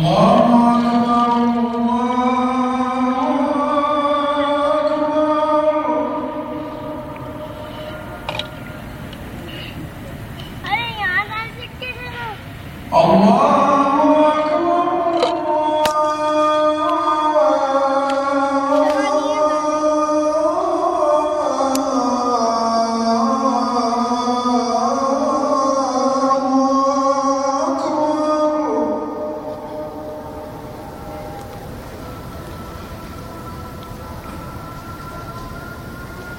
Oh.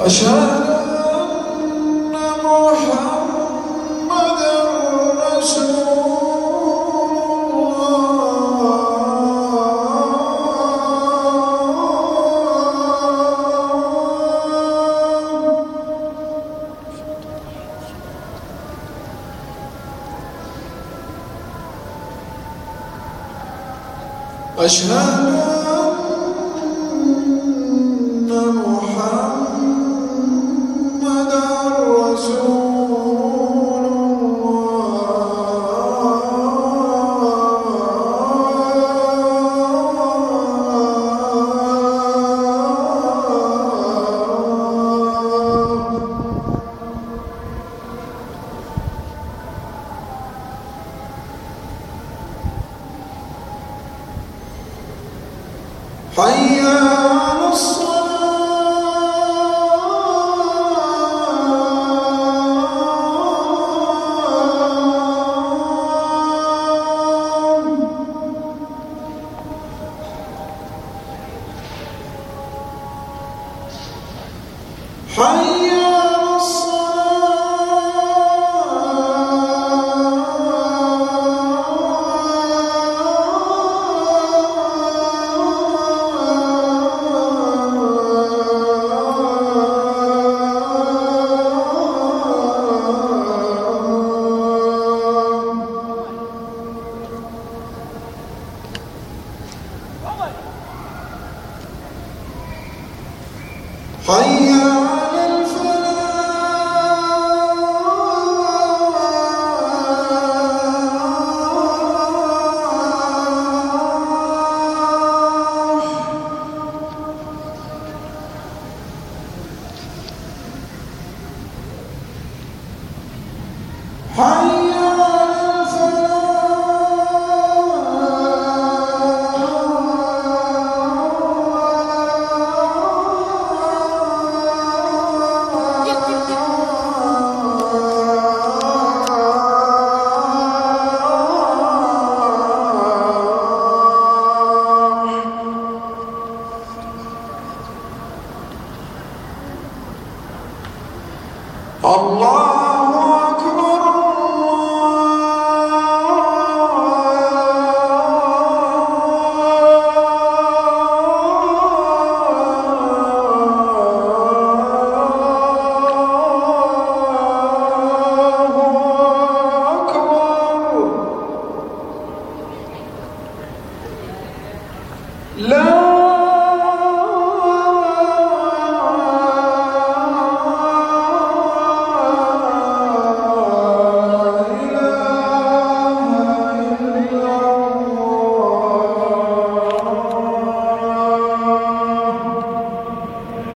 أشهد أن محمدا رسول أشهد أن حي حي الله